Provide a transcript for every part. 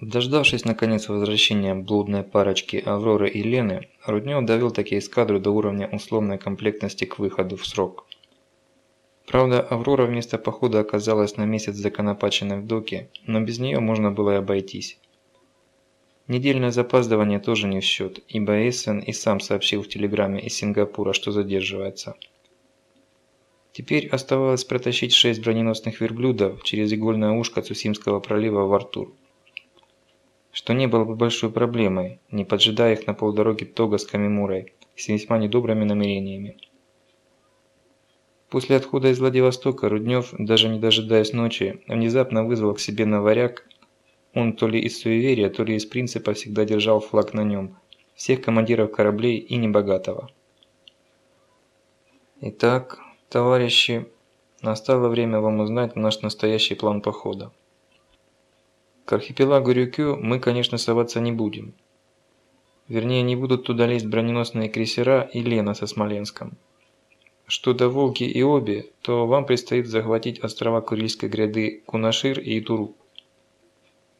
Дождавшись наконец возвращения блудной парочки Авроры и Лены, Руднев довел такие эскадру до уровня условной комплектности к выходу в срок. Правда, Аврора вместо похода оказалась на месяц законопаченной в доке, но без нее можно было и обойтись. Недельное запаздывание тоже не в счет, ибо Эссен и сам сообщил в телеграмме из Сингапура, что задерживается. Теперь оставалось протащить шесть броненосных верблюдов через игольное ушко Цусимского пролива в Артур. Что не было бы большой проблемой, не поджидая их на полдороги Тога с Камимурой, с весьма недобрыми намерениями. После отхода из Владивостока Руднев, даже не дожидаясь ночи, внезапно вызвал к себе на варяг. Он то ли из суеверия, то ли из принципа всегда держал флаг на нем, всех командиров кораблей и небогатого. Итак, Товарищи, настало время вам узнать наш настоящий план похода. К архипелагу Рюкю мы, конечно, соваться не будем. Вернее, не будут туда лезть броненосные крейсера и Лена со Смоленском. Что до Волги и Оби, то вам предстоит захватить острова Курильской гряды Кунашир и Итуруп.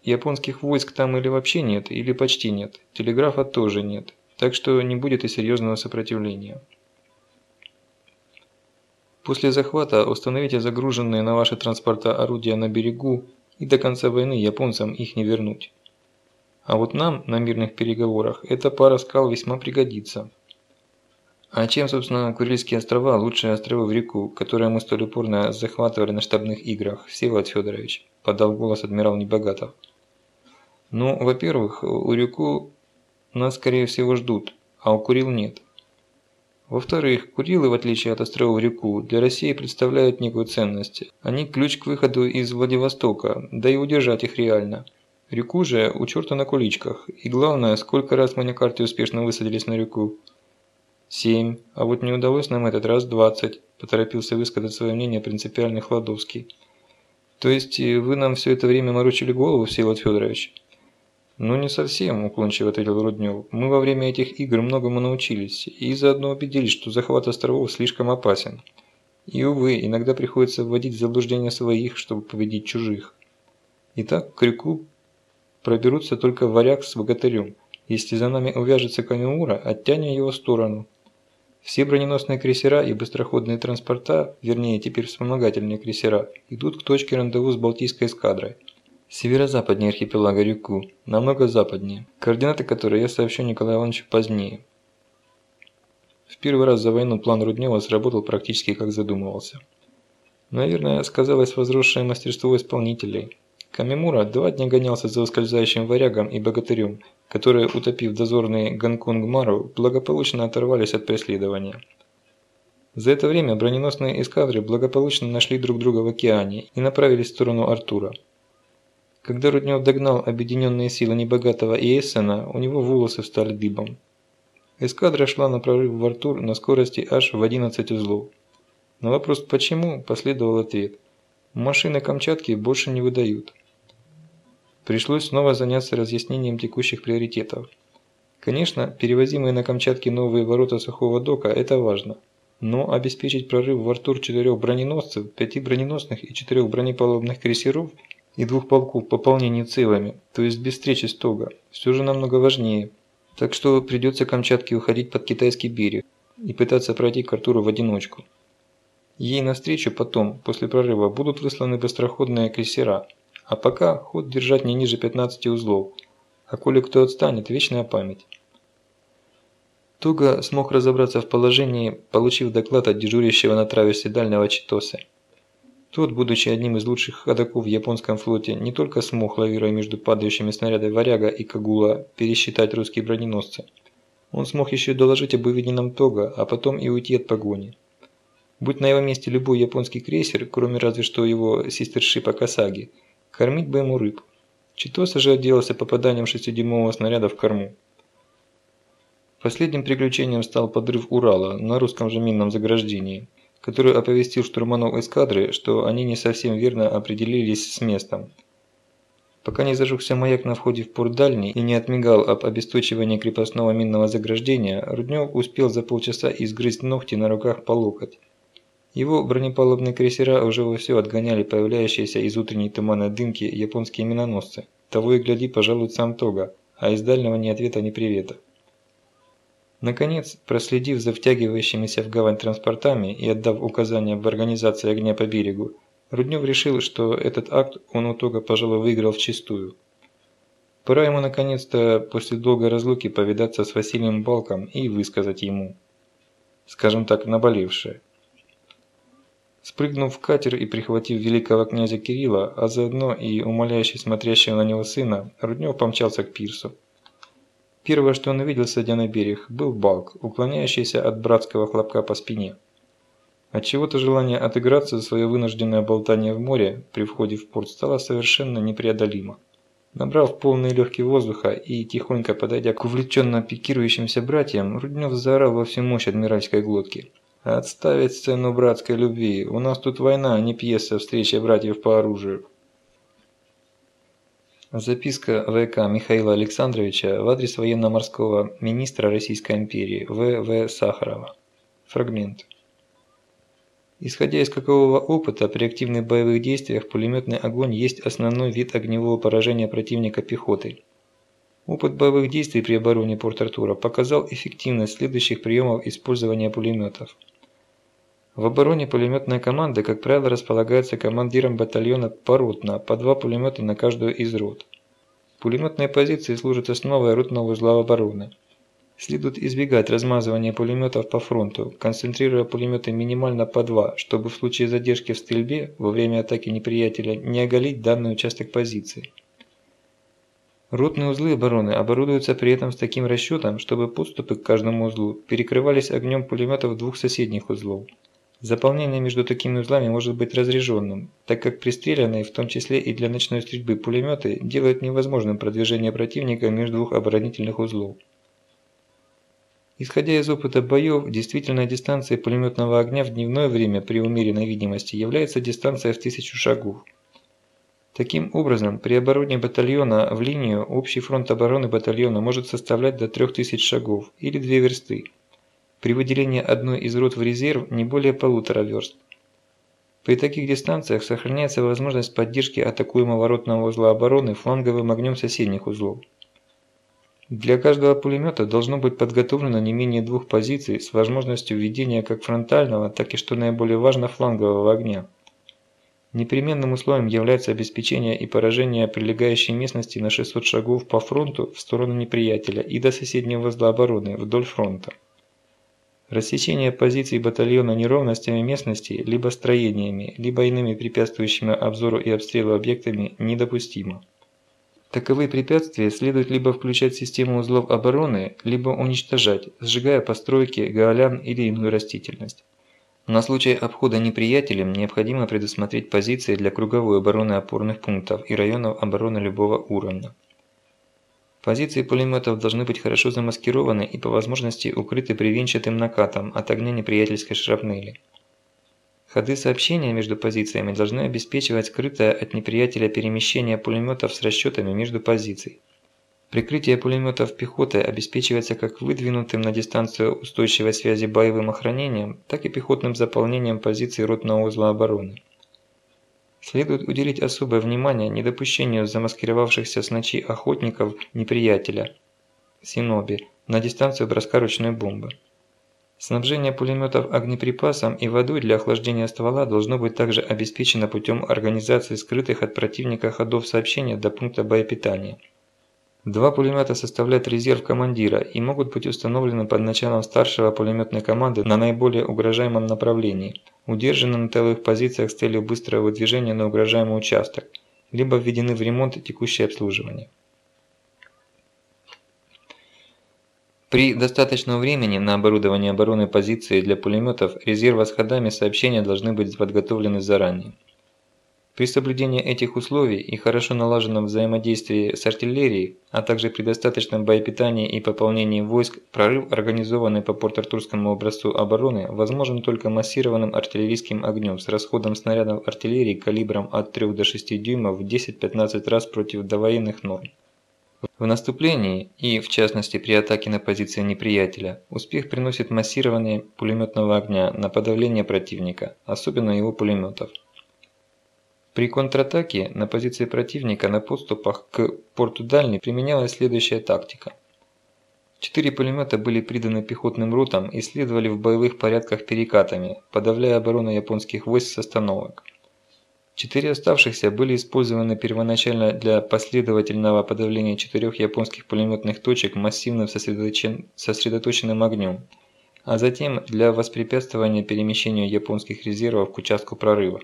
Японских войск там или вообще нет, или почти нет, телеграфа тоже нет, так что не будет и серьезного сопротивления. После захвата установите загруженные на ваши транспорта орудия на берегу, и до конца войны японцам их не вернуть. А вот нам на мирных переговорах эта пара скал весьма пригодится. А чем, собственно, Курильские острова лучшие острова в реку, которые мы столь упорно захватывали на штабных играх, Всеволод Федорович, подал голос адмирал Небогатов. Ну, во-первых, у реку нас, скорее всего, ждут, а у Курил нет. Во-вторых, Курилы, в отличие от островов Реку, для России представляют некую ценность. Они ключ к выходу из Владивостока, да и удержать их реально. Реку же у черта на куличках. И главное, сколько раз мы на карте успешно высадились на реку? Семь. А вот не удалось нам этот раз двадцать. Поторопился высказать свое мнение принципиальный Хладовский. То есть вы нам все это время морочили голову, Всеволод Федорович? «Ну не совсем», – уклончиво ответил Руднев. «Мы во время этих игр многому научились и заодно убедились, что захват островов слишком опасен. И, увы, иногда приходится вводить в заблуждение своих, чтобы победить чужих. Итак, к реку проберутся только варяг с богатырем. Если за нами увяжется Камимура, оттянем его в сторону. Все броненосные крейсера и быстроходные транспорта, вернее теперь вспомогательные крейсера, идут к точке рандеву с Балтийской эскадрой. Северо-западнее архипелага Рюку, намного западнее, координаты которой я сообщу Николаю Ивановичу позднее. В первый раз за войну план Руднева сработал практически как задумывался. Наверное, сказалось возросшее мастерство исполнителей. Камимура два дня гонялся за ускользающим варягом и богатырем, которые, утопив дозорный Гонконг-Мару, благополучно оторвались от преследования. За это время броненосные эскадры благополучно нашли друг друга в океане и направились в сторону Артура. Когда Руднев догнал объединенные силы Небогатого и Эссена, у него волосы встали дыбом. Эскадра шла на прорыв в Артур на скорости аж в 11 узлов. На вопрос «почему?» последовал ответ. Машины Камчатки больше не выдают. Пришлось снова заняться разъяснением текущих приоритетов. Конечно, перевозимые на Камчатке новые ворота сухого дока – это важно. Но обеспечить прорыв в Артур четырех броненосцев, пяти броненосных и четырех бронепалубных крейсеров – и двух полков пополнение целыми, то есть без встречи с Тога, все же намного важнее. Так что придется Камчатке уходить под китайский берег и пытаться пройти к Артуру в одиночку. Ей навстречу потом, после прорыва, будут высланы быстроходные крейсера, а пока ход держать не ниже 15 узлов, а коли кто отстанет, вечная память. Тога смог разобраться в положении, получив доклад от дежурящего на траверсе дальнего Читоса. Тот, будучи одним из лучших ходоков в японском флоте, не только смог, лавируя между падающими снарядами «Варяга» и «Кагула», пересчитать русские броненосцы. Он смог еще доложить об выведенном Тога, а потом и уйти от погони. Будь на его месте любой японский крейсер, кроме разве что его систершипа Касаги, кормить бы ему рыб. Читоса же отделался попаданием 6-дюймового снаряда в корму. Последним приключением стал подрыв Урала на русском же минном заграждении – который оповестил штурманов эскадры, что они не совсем верно определились с местом. Пока не зажегся маяк на входе в порт Дальний и не отмигал об обесточивании крепостного минного заграждения, Руднев успел за полчаса изгрызть ногти на руках по локоть. Его бронепалубные крейсера уже вовсю отгоняли появляющиеся из утренней туманной дымки японские миноносцы. того и гляди пожалуй сам Тога, а из дальнего ни ответа, ни привета. Наконец, проследив за втягивающимися в гавань транспортами и отдав указания в организации огня по берегу, Руднев решил, что этот акт он у Тога, пожалуй, выиграл вчистую. Пора ему наконец-то после долгой разлуки повидаться с Василием Балком и высказать ему, скажем так, наболевшее. Спрыгнув в катер и прихватив великого князя Кирилла, а заодно и умоляющий смотрящего на него сына, Руднев помчался к пирсу. Первое, что он увидел, садя на берег, был Балк, уклоняющийся от братского хлопка по спине. Отчего-то желание отыграться за свое вынужденное болтание в море при входе в порт стало совершенно непреодолимо. Набрав полный легкий воздуха и тихонько подойдя к увлеченно пикирующимся братьям, Руднев заорал во всю мощь адмиральской глотки. «Отставить сцену братской любви! У нас тут война, а не пьеса встречи братьев по оружию!» Записка ВК Михаила Александровича в адрес военно-морского министра Российской империи В. В. Сахарова. Фрагмент. Исходя из какового опыта, при активных боевых действиях пулеметный огонь есть основной вид огневого поражения противника пехотой. Опыт боевых действий при обороне Порт-Артура показал эффективность следующих приемов использования пулеметов. В обороне пулеметная команда, как правило, располагается командиром батальона поротно, по два пулемета на каждую из рот. Пулеметные позиции служат основой ротного узла обороны. Следует избегать размазывания пулеметов по фронту, концентрируя пулеметы минимально по два, чтобы в случае задержки в стрельбе во время атаки неприятеля не оголить данный участок позиции. Ротные узлы обороны оборудуются при этом с таким расчетом, чтобы подступы к каждому узлу перекрывались огнем пулеметов двух соседних узлов. Заполнение между такими узлами может быть разряженным, так как пристреленные, в том числе и для ночной стрельбы, пулеметы делают невозможным продвижение противника между двух оборонительных узлов. Исходя из опыта боев, действительная дистанция пулеметного огня в дневное время при умеренной видимости является дистанция в тысячу шагов. Таким образом, при обороне батальона в линию общий фронт обороны батальона может составлять до 3000 шагов или 2 версты. При выделении одной из рот в резерв не более полутора верст. При таких дистанциях сохраняется возможность поддержки атакуемого ротного узла обороны фланговым огнем соседних узлов. Для каждого пулемета должно быть подготовлено не менее двух позиций с возможностью введения как фронтального, так и, что наиболее важно, флангового огня. Непременным условием является обеспечение и поражение прилегающей местности на 600 шагов по фронту в сторону неприятеля и до соседнего узла обороны вдоль фронта. Рассечение позиций батальона неровностями местности, либо строениями, либо иными препятствующими обзору и обстрелу объектами недопустимо. Таковые препятствия следует либо включать в систему узлов обороны, либо уничтожать, сжигая постройки, гаолян или иную растительность. На случай обхода неприятелем необходимо предусмотреть позиции для круговой обороны опорных пунктов и районов обороны любого уровня. Позиции пулеметов должны быть хорошо замаскированы и по возможности укрыты привенчатым накатом от огня неприятельской шрапнели. Ходы сообщения между позициями должны обеспечивать скрытое от неприятеля перемещение пулеметов с расчетами между позиций. Прикрытие пулеметов пехотой обеспечивается как выдвинутым на дистанцию устойчивой связи боевым охранением, так и пехотным заполнением позиций ротного узла обороны. Следует уделить особое внимание недопущению замаскировавшихся с ночи охотников неприятеля, Синоби, на дистанцию броска ручной бомбы. Снабжение пулеметов огнеприпасом и водой для охлаждения ствола должно быть также обеспечено путем организации скрытых от противника ходов сообщения до пункта боепитания. Два пулемета составляют резерв командира и могут быть установлены под началом старшего пулеметной команды на наиболее угрожаемом направлении, удержаны на тыловых позициях с целью быстрого выдвижения на угрожаемый участок, либо введены в ремонт и текущее обслуживание. При достаточном времени на оборудование обороны позиции для пулеметов резерва с ходами сообщения должны быть подготовлены заранее. При соблюдении этих условий и хорошо налаженном взаимодействии с артиллерией, а также при достаточном боепитании и пополнении войск, прорыв, организованный по Порт-Артурскому образцу обороны, возможен только массированным артиллерийским огнем с расходом снарядов артиллерии калибром от 3 до 6 дюймов в 10-15 раз против довоенных норм. В наступлении, и в частности при атаке на позиции неприятеля, успех приносит массирование пулеметного огня на подавление противника, особенно его пулеметов. При контратаке на позиции противника на подступах к порту Дальний применялась следующая тактика. Четыре пулемета были приданы пехотным ротам и следовали в боевых порядках перекатами, подавляя оборону японских войск с остановок. Четыре оставшихся были использованы первоначально для последовательного подавления четырех японских пулеметных точек массивным сосредоточен... сосредоточенным огнем, а затем для воспрепятствования перемещению японских резервов к участку прорыва.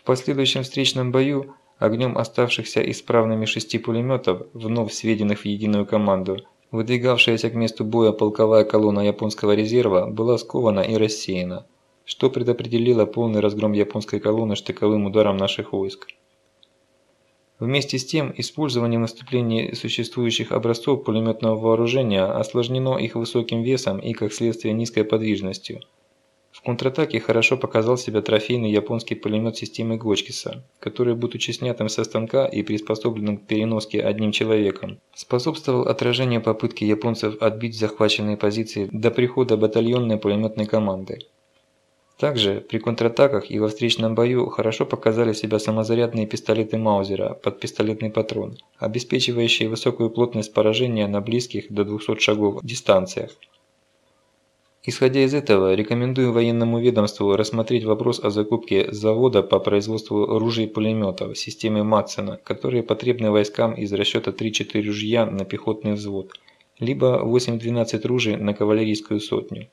В последующем встречном бою огнем оставшихся исправными шести пулеметов, вновь сведенных в единую команду, выдвигавшаяся к месту боя полковая колонна японского резерва была скована и рассеяна, что предопределило полный разгром японской колонны штыковым ударом наших войск. Вместе с тем, использование в наступлении существующих образцов пулеметного вооружения осложнено их высоким весом и, как следствие, низкой подвижностью – в контратаке хорошо показал себя трофейный японский пулемет системы Гочкиса, который, будучи снятым со станка и приспособленным к переноске одним человеком, способствовал отражению попытки японцев отбить захваченные позиции до прихода батальонной пулеметной команды. Также при контратаках и во встречном бою хорошо показали себя самозарядные пистолеты Маузера под пистолетный патрон, обеспечивающие высокую плотность поражения на близких до 200 шагов дистанциях. Исходя из этого, рекомендую военному ведомству рассмотреть вопрос о закупке завода по производству ружей и пулеметов системы Матсена, которые потребны войскам из расчета 3-4 ружья на пехотный взвод, либо 8-12 ружей на кавалерийскую сотню.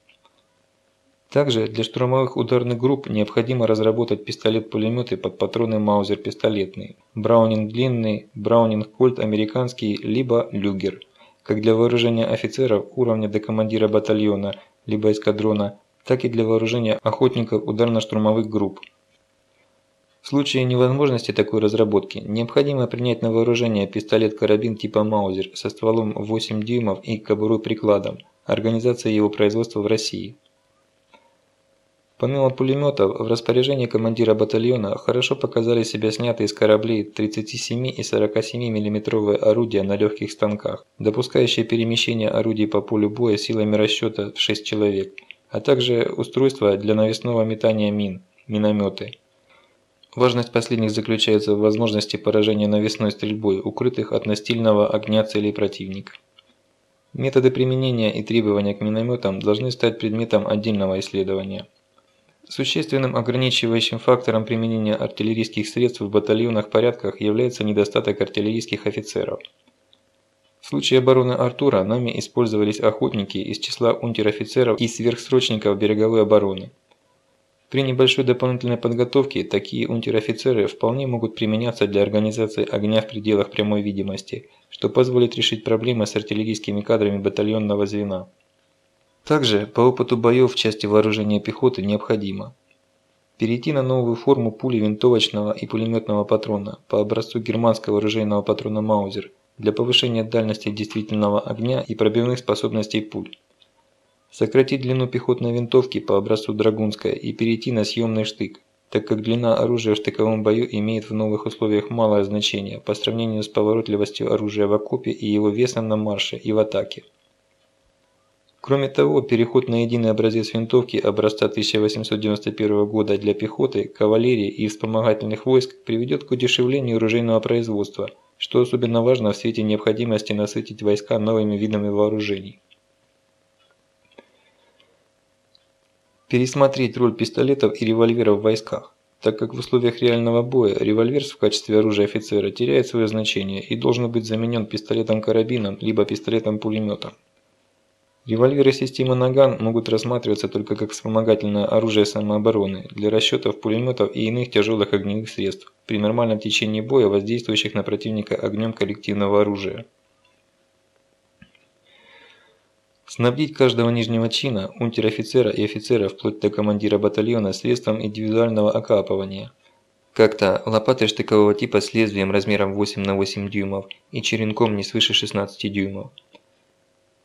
Также для штурмовых ударных групп необходимо разработать пистолет-пулеметы под патроны Маузер пистолетный, Браунинг длинный, Браунинг Кольт американский, либо Люгер, как для вооружения офицеров уровня до командира батальона – либо эскадрона, так и для вооружения охотников ударно-штурмовых групп. В случае невозможности такой разработки, необходимо принять на вооружение пистолет-карабин типа Маузер со стволом 8 дюймов и кобурой-прикладом, организация его производства в России. Помимо пулеметов, в распоряжении командира батальона хорошо показали себя снятые с кораблей 37 и 47 мм орудия на легких станках, допускающие перемещение орудий по полю боя силами расчета в 6 человек, а также устройства для навесного метания мин, минометы. Важность последних заключается в возможности поражения навесной стрельбой, укрытых от настильного огня целей противника. Методы применения и требования к минометам должны стать предметом отдельного исследования. Существенным ограничивающим фактором применения артиллерийских средств в батальонных порядках является недостаток артиллерийских офицеров. В случае обороны Артура нами использовались охотники из числа унтер-офицеров и сверхсрочников береговой обороны. При небольшой дополнительной подготовке такие унтер-офицеры вполне могут применяться для организации огня в пределах прямой видимости, что позволит решить проблемы с артиллерийскими кадрами батальонного звена. Также по опыту боев в части вооружения пехоты необходимо перейти на новую форму пули винтовочного и пулеметного патрона по образцу германского оружейного патрона Маузер для повышения дальности действительного огня и пробивных способностей пуль. Сократить длину пехотной винтовки по образцу драгунская и перейти на съемный штык, так как длина оружия в штыковом бою имеет в новых условиях малое значение по сравнению с поворотливостью оружия в окопе и его весом на марше и в атаке. Кроме того, переход на единый образец винтовки образца 1891 года для пехоты, кавалерии и вспомогательных войск приведет к удешевлению оружейного производства, что особенно важно в свете необходимости насытить войска новыми видами вооружений. Пересмотреть роль пистолетов и револьверов в войсках, так как в условиях реального боя револьвер в качестве оружия офицера теряет свое значение и должен быть заменен пистолетом-карабином либо пистолетом-пулеметом. Револьверы системы «Наган» могут рассматриваться только как вспомогательное оружие самообороны для расчетов пулеметов и иных тяжелых огневых средств при нормальном течении боя, воздействующих на противника огнем коллективного оружия. Снабдить каждого нижнего чина, унтер-офицера и офицера вплоть до командира батальона средством индивидуального окапывания. Как-то лопатой штыкового типа с лезвием размером 8 на 8 дюймов и черенком не свыше 16 дюймов.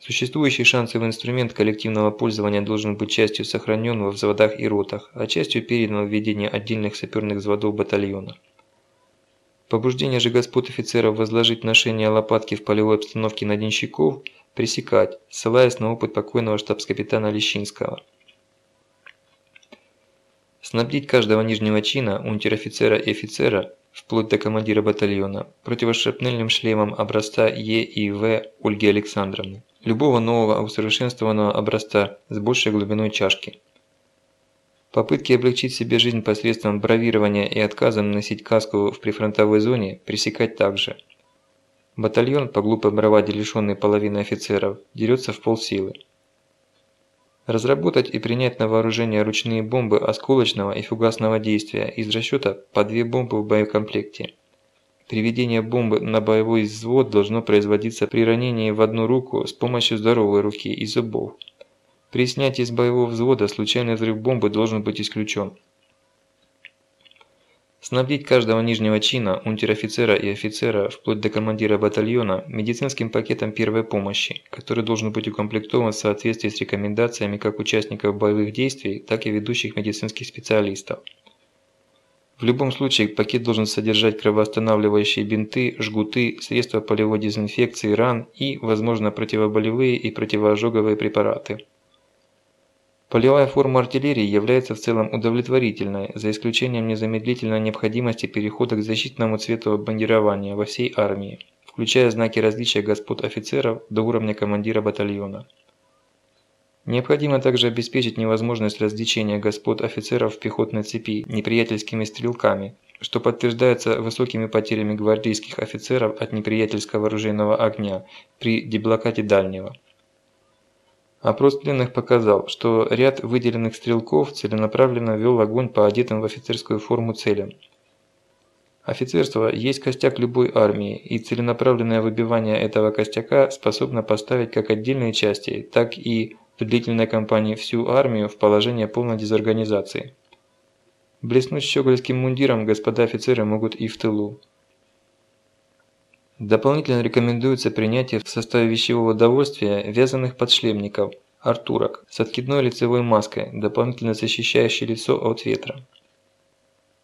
Существующий шансовый инструмент коллективного пользования должен быть частью сохранен во взводах и ротах, а частью передан в ведение отдельных саперных взводов батальона. Побуждение же господ офицеров возложить ношение лопатки в полевой обстановке на денщиков пресекать, ссылаясь на опыт покойного штабс-капитана Лещинского. Снабдить каждого нижнего чина, унтер-офицера и офицера, вплоть до командира батальона, противошрапнельным шлемом образца Е и В Ольги Александровны. Любого нового усовершенствованного образца с большей глубиной чашки. Попытки облегчить себе жизнь посредством бравирования и отказом носить каску в прифронтовой зоне пресекать также. Батальон, по глупой браваде лишенный половины офицеров, дерется в полсилы. Разработать и принять на вооружение ручные бомбы осколочного и фугасного действия из расчета по две бомбы в боекомплекте. Приведение бомбы на боевой взвод должно производиться при ранении в одну руку с помощью здоровой руки и зубов. При снятии с боевого взвода случайный взрыв бомбы должен быть исключен. Снабдить каждого нижнего чина, унтер-офицера и офицера, вплоть до командира батальона, медицинским пакетом первой помощи, который должен быть укомплектован в соответствии с рекомендациями как участников боевых действий, так и ведущих медицинских специалистов. В любом случае пакет должен содержать кровоостанавливающие бинты, жгуты, средства полевой дезинфекции ран и, возможно, противоболевые и противоожоговые препараты. Полевая форма артиллерии является в целом удовлетворительной, за исключением незамедлительной необходимости перехода к защитному цвету бандирования во всей армии, включая знаки различия господ офицеров до уровня командира батальона. Необходимо также обеспечить невозможность различения господ офицеров в пехотной цепи неприятельскими стрелками, что подтверждается высокими потерями гвардейских офицеров от неприятельского оружейного огня при деблокаде дальнего. Опрос пленных показал, что ряд выделенных стрелков целенаправленно вел огонь по одетым в офицерскую форму целям. Офицерство есть костяк любой армии, и целенаправленное выбивание этого костяка способно поставить как отдельные части, так и в длительной кампании всю армию в положение полной дезорганизации. Блеснуть щегольским мундиром господа офицеры могут и в тылу. Дополнительно рекомендуется принятие в составе вещевого удовольствия вязаных подшлемников, артурок, с откидной лицевой маской, дополнительно защищающей лицо от ветра.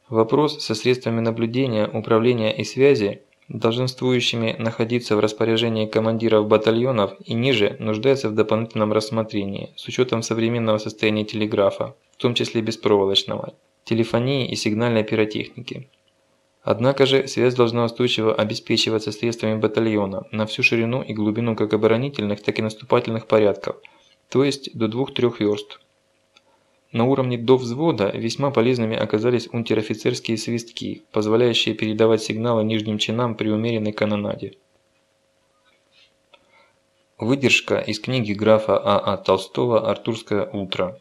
Вопрос со средствами наблюдения, управления и связи, долженствующими находиться в распоряжении командиров батальонов и ниже, нуждается в дополнительном рассмотрении, с учетом современного состояния телеграфа, в том числе беспроволочного, телефонии и сигнальной пиротехники. Однако же связь должна устойчиво обеспечиваться средствами батальона на всю ширину и глубину как оборонительных, так и наступательных порядков, то есть до 2-3 верст. На уровне до взвода весьма полезными оказались унтер-офицерские свистки, позволяющие передавать сигналы нижним чинам при умеренной канонаде. Выдержка из книги графа А.А. А Толстого «Артурское утро».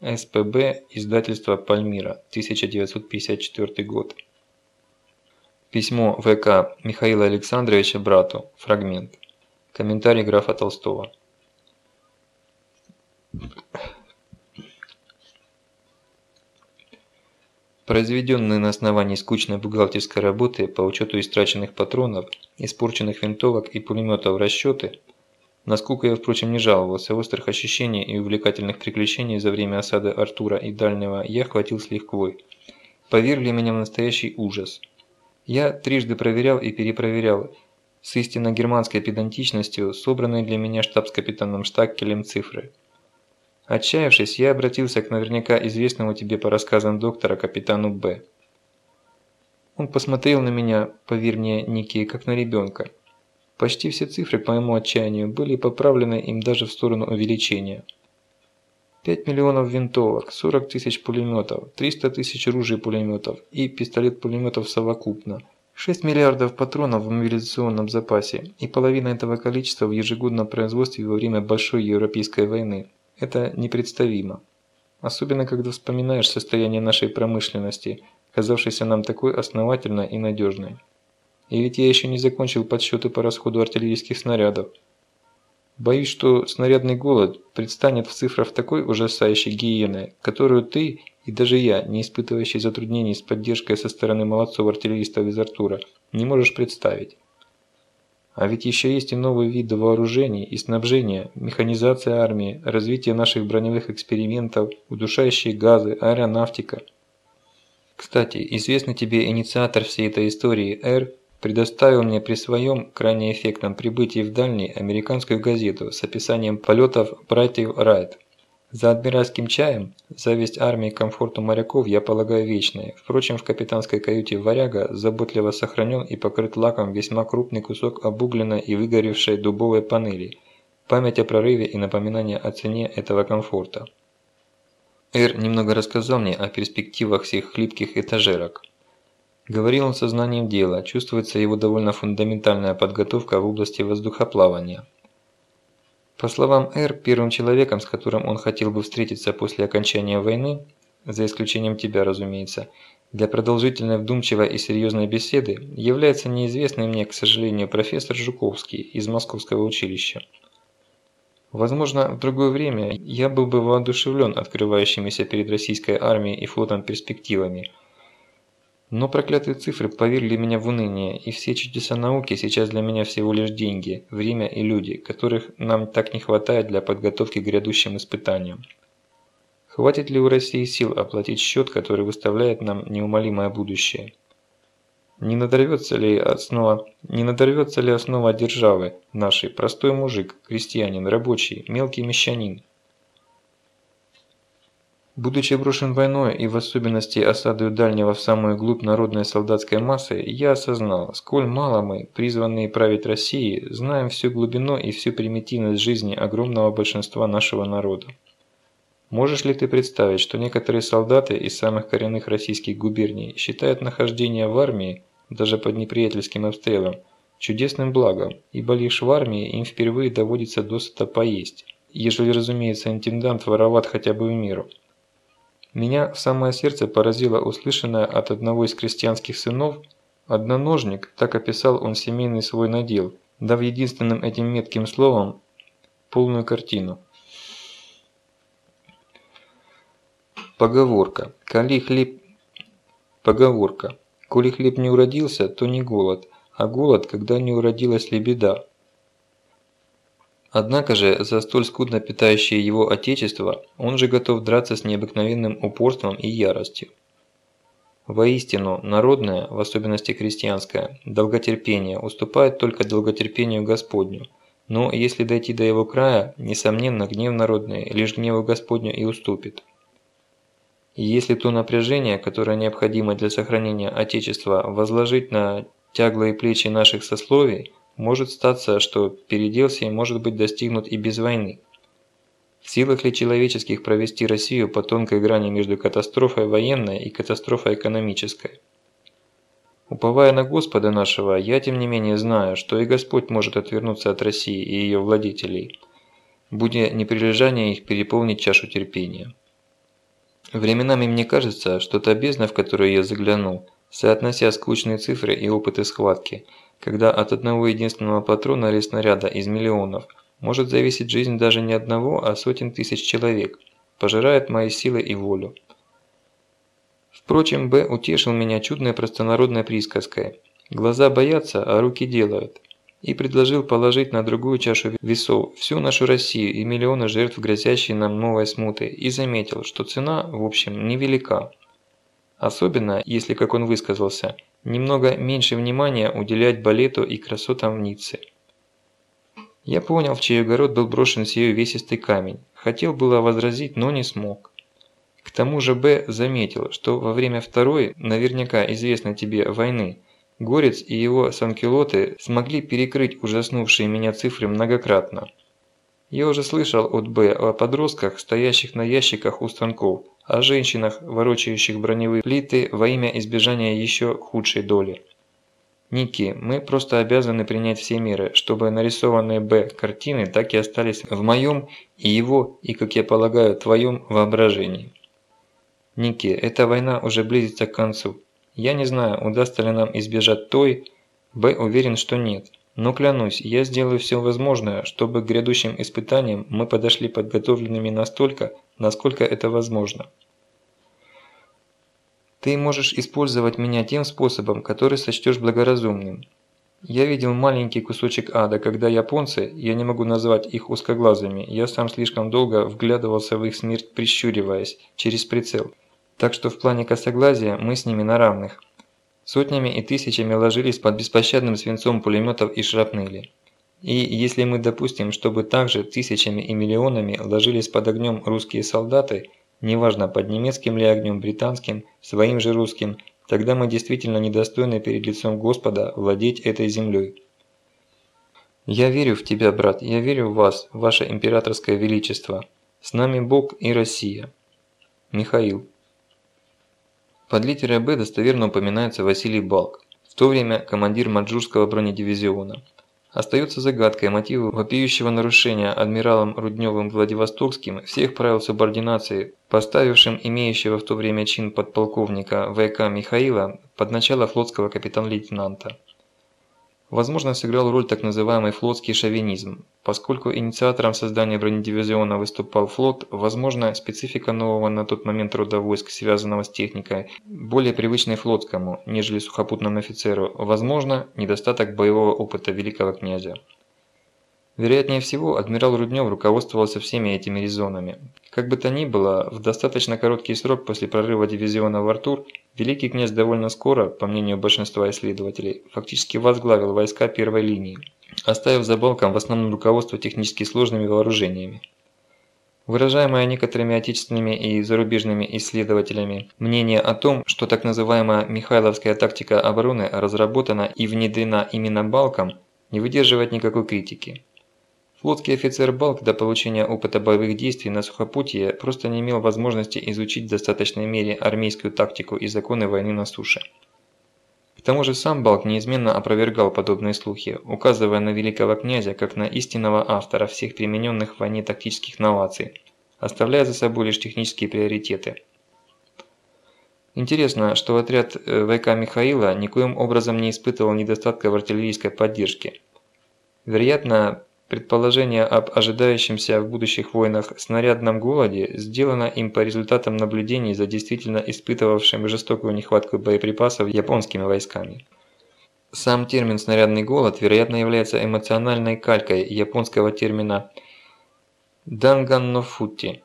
СПБ, издательство «Пальмира», 1954 год. Письмо ВК Михаила Александровича брату. Фрагмент. Комментарий графа Толстого. Произведенные на основании скучной бухгалтерской работы по учету истраченных патронов, испорченных винтовок и пулеметов расчеты, насколько я, впрочем, не жаловался, острых ощущений и увлекательных приключений за время осады Артура и Дальнего я хватил с лихвой. Повергли меня в настоящий ужас – я трижды проверял и перепроверял с истинно германской педантичностью собранные для меня штабс-капитаном Штаккелем цифры. Отчаявшись, я обратился к наверняка известному тебе по рассказам доктора капитану Б. Он посмотрел на меня, поверь мне, Ники, как на ребенка. Почти все цифры, по моему отчаянию, были поправлены им даже в сторону увеличения. 5 миллионов винтовок, 40 тысяч пулеметов, 300 тысяч ружей пулеметов и пистолет-пулеметов совокупно. 6 миллиардов патронов в мобилизационном запасе и половина этого количества в ежегодном производстве во время Большой Европейской войны. Это непредставимо. Особенно, когда вспоминаешь состояние нашей промышленности, казавшейся нам такой основательной и надежной. И ведь я еще не закончил подсчеты по расходу артиллерийских снарядов. Боюсь, что снарядный голод предстанет в цифрах такой ужасающей гиены, которую ты и даже я, не испытывающий затруднений с поддержкой со стороны молодцов-артиллеристов из Артура, не можешь представить. А ведь еще есть и новые виды вооружений и снабжения, механизация армии, развитие наших броневых экспериментов, удушающие газы, аэронавтика. Кстати, известный тебе инициатор всей этой истории Р предоставил мне при своем крайне эффектном прибытии в дальний американскую газету с описанием полетов братьев Райт. За адмиральским чаем, зависть армии к комфорту моряков я полагаю вечной. Впрочем, в капитанской каюте «Варяга» заботливо сохранен и покрыт лаком весьма крупный кусок обугленной и выгоревшей дубовой панели. Память о прорыве и напоминание о цене этого комфорта. Эр немного рассказал мне о перспективах всех хлипких этажерок. Говорил он сознанием дела, чувствуется его довольно фундаментальная подготовка в области воздухоплавания. По словам Р, первым человеком, с которым он хотел бы встретиться после окончания войны, за исключением тебя, разумеется, для продолжительной вдумчивой и серьезной беседы является неизвестный мне, к сожалению, профессор Жуковский из Московского училища. Возможно, в другое время я был бы воодушевлен открывающимися перед российской армией и флотом перспективами – но проклятые цифры поверили меня в уныние, и все чудеса науки сейчас для меня всего лишь деньги, время и люди, которых нам так не хватает для подготовки к грядущим испытаниям. Хватит ли у России сил оплатить счет, который выставляет нам неумолимое будущее? Не надорвется ли основа, не надорвется ли основа державы нашей простой мужик, крестьянин, рабочий, мелкий мещанин? Будучи брошен войной и в особенности осадою дальнего в самую глубь народной солдатской массы, я осознал, сколь мало мы, призванные править Россией, знаем всю глубину и всю примитивность жизни огромного большинства нашего народа. Можешь ли ты представить, что некоторые солдаты из самых коренных российских губерний считают нахождение в армии, даже под неприятельским обстрелом, чудесным благом, ибо лишь в армии им впервые доводится досыта поесть, ежели, разумеется, интендант вороват хотя бы в миру. Меня в самое сердце поразило услышанное от одного из крестьянских сынов «одноножник», так описал он семейный свой надел, дав единственным этим метким словом полную картину. Поговорка. Коли хлеб... Поговорка. Коли хлеб не уродился, то не голод, а голод, когда не уродилась лебеда. Однако же за столь скудно питающее его отечество он же готов драться с необыкновенным упорством и яростью. Воистину, народное, в особенности крестьянское, долготерпение уступает только долготерпению Господню, но если дойти до его края, несомненно гнев народный лишь гневу Господню и уступит. И если то напряжение, которое необходимо для сохранения Отечества, возложить на тяглые плечи наших сословий, может статься, что передел сей может быть достигнут и без войны. В силах ли человеческих провести Россию по тонкой грани между катастрофой военной и катастрофой экономической? Уповая на Господа нашего, я тем не менее знаю, что и Господь может отвернуться от России и ее владетелей, будя неприлежание их переполнить чашу терпения. Временами мне кажется, что та бездна, в которую я заглянул, соотнося скучные цифры и опыты схватки – когда от одного единственного патрона или снаряда из миллионов может зависеть жизнь даже не одного, а сотен тысяч человек, пожирает мои силы и волю. Впрочем, Б утешил меня чудной простонародной присказкой «Глаза боятся, а руки делают» и предложил положить на другую чашу весов всю нашу Россию и миллионы жертв грозящей нам новой смуты и заметил, что цена, в общем, невелика. Особенно, если, как он высказался, немного меньше внимания уделять балету и красотам в Ницце. Я понял, в чей огород был брошен сей увесистый камень. Хотел было возразить, но не смог. К тому же Б заметил, что во время второй, наверняка известной тебе, войны, Горец и его санкелоты смогли перекрыть ужаснувшие меня цифры многократно. Я уже слышал от Б о подростках, стоящих на ящиках у станков, о женщинах, ворочающих броневые плиты во имя избежания еще худшей доли. Ники, мы просто обязаны принять все меры, чтобы нарисованные Б картины так и остались в моем и его, и, как я полагаю, твоем воображении. Ники, эта война уже близится к концу. Я не знаю, удастся ли нам избежать той, Б уверен, что нет. Но клянусь, я сделаю все возможное, чтобы к грядущим испытаниям мы подошли подготовленными настолько, насколько это возможно. Ты можешь использовать меня тем способом, который сочтешь благоразумным. Я видел маленький кусочек ада, когда японцы, я не могу назвать их узкоглазыми, я сам слишком долго вглядывался в их смерть прищуриваясь, через прицел. Так что в плане косоглазия мы с ними на равных. Сотнями и тысячами ложились под беспощадным свинцом пулеметов и шрапнели. И если мы допустим, чтобы также тысячами и миллионами ложились под огнем русские солдаты, неважно под немецким ли огнем, британским, своим же русским, тогда мы действительно недостойны перед лицом Господа владеть этой землей. Я верю в тебя, брат, я верю в вас, ваше императорское величество. С нами Бог и Россия. Михаил. Под литерой «Б» достоверно упоминается Василий Балк, в то время командир Маджурского бронедивизиона. Остается загадкой мотивы вопиющего нарушения адмиралом Рудневым Владивостокским всех правил субординации, поставившим имеющего в то время чин подполковника ВК Михаила под начало флотского капитан-лейтенанта. Возможно, сыграл роль так называемый флотский шовинизм. Поскольку инициатором создания бронедивизиона выступал флот, возможно, специфика нового на тот момент рода войск, связанного с техникой, более привычной флотскому, нежели сухопутному офицеру, возможно, недостаток боевого опыта великого князя. Вероятнее всего, адмирал Руднев руководствовался всеми этими резонами. Как бы то ни было, в достаточно короткий срок после прорыва дивизиона в Артур, великий князь довольно скоро, по мнению большинства исследователей, фактически возглавил войска первой линии, оставив за балком в основном руководство технически сложными вооружениями. Выражаемое некоторыми отечественными и зарубежными исследователями мнение о том, что так называемая Михайловская тактика обороны разработана и внедрена именно Балком, не выдерживает никакой критики. Флотский офицер Балк до получения опыта боевых действий на сухопутье просто не имел возможности изучить в достаточной мере армейскую тактику и законы войны на суше. К тому же сам Балк неизменно опровергал подобные слухи, указывая на великого князя как на истинного автора всех примененных в войне тактических новаций, оставляя за собой лишь технические приоритеты. Интересно, что отряд э, ВК Михаила никоим образом не испытывал недостатка в артиллерийской поддержке. Вероятно, Предположение об ожидающемся в будущих войнах снарядном голоде сделано им по результатам наблюдений за действительно испытывавшим жестокую нехватку боеприпасов японскими войсками. Сам термин «снарядный голод» вероятно является эмоциональной калькой японского термина «данганнофути».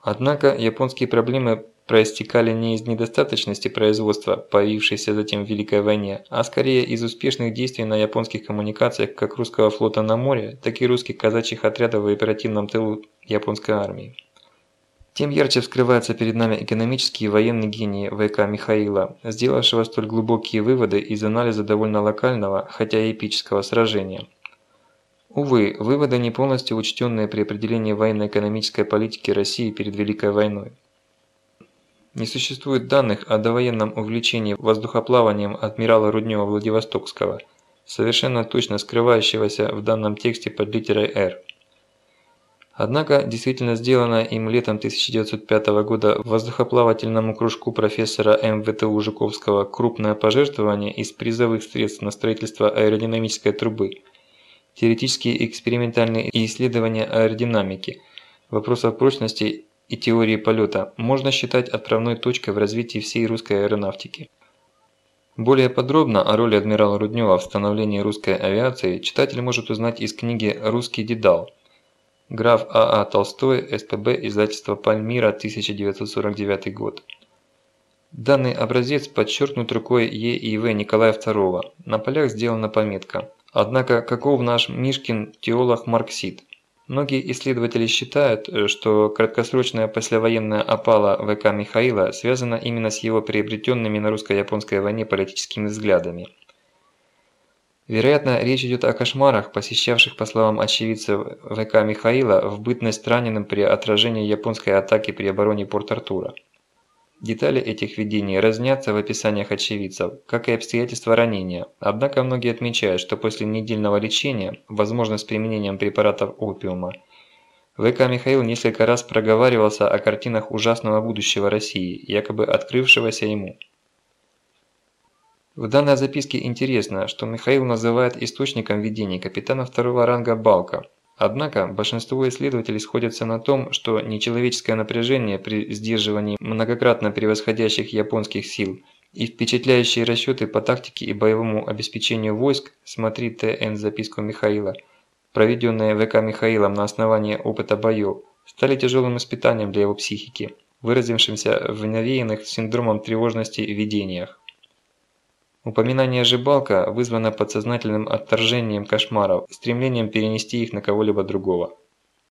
Однако японские проблемы проистекали не из недостаточности производства, появившейся затем в Великой войне, а скорее из успешных действий на японских коммуникациях как русского флота на море, так и русских казачьих отрядов в оперативном тылу японской армии. Тем ярче вскрывается перед нами экономический и военный гений ВК Михаила, сделавшего столь глубокие выводы из анализа довольно локального, хотя и эпического сражения. Увы, выводы не полностью учтенные при определении военно-экономической политики России перед Великой войной. Не существует данных о довоенном увлечении воздухоплаванием адмирала Руднева Владивостокского, совершенно точно скрывающегося в данном тексте под литерой «Р». Однако действительно сделано им летом 1905 года воздухоплавательному кружку профессора МВТУ Жуковского крупное пожертвование из призовых средств на строительство аэродинамической трубы, теоретические экспериментальные исследования аэродинамики, вопросов прочности и теории полета можно считать отправной точкой в развитии всей русской аэронавтики. Более подробно о роли адмирала Руднева в становлении русской авиации читатель может узнать из книги «Русский дедал». Граф А.А. А Толстой, СПБ, издательство «Пальмира», 1949 год. Данный образец подчеркнут рукой Е. и В. Николая II. На полях сделана пометка. Однако каков наш Мишкин теолог-марксит? Многие исследователи считают, э, что краткосрочная послевоенная опала ВК Михаила связана именно с его приобретенными на русско-японской войне политическими взглядами. Вероятно, речь идет о кошмарах, посещавших, по словам очевидцев ВК Михаила, в бытность раненым при отражении японской атаки при обороне Порт-Артура. Детали этих видений разнятся в описаниях очевидцев, как и обстоятельства ранения, однако многие отмечают, что после недельного лечения, возможно с применением препаратов опиума, ВК Михаил несколько раз проговаривался о картинах ужасного будущего России, якобы открывшегося ему. В данной записке интересно, что Михаил называет источником видений капитана второго ранга Балка – Однако большинство исследователей сходятся на том, что нечеловеческое напряжение при сдерживании многократно превосходящих японских сил и впечатляющие расчеты по тактике и боевому обеспечению войск, смотри ТН записку Михаила, проведенные ВК Михаилом на основании опыта боев, стали тяжелым испытанием для его психики, выразившимся в навеянных синдромом тревожности видениях. Упоминание «жибалка» вызвано подсознательным отторжением кошмаров, стремлением перенести их на кого-либо другого.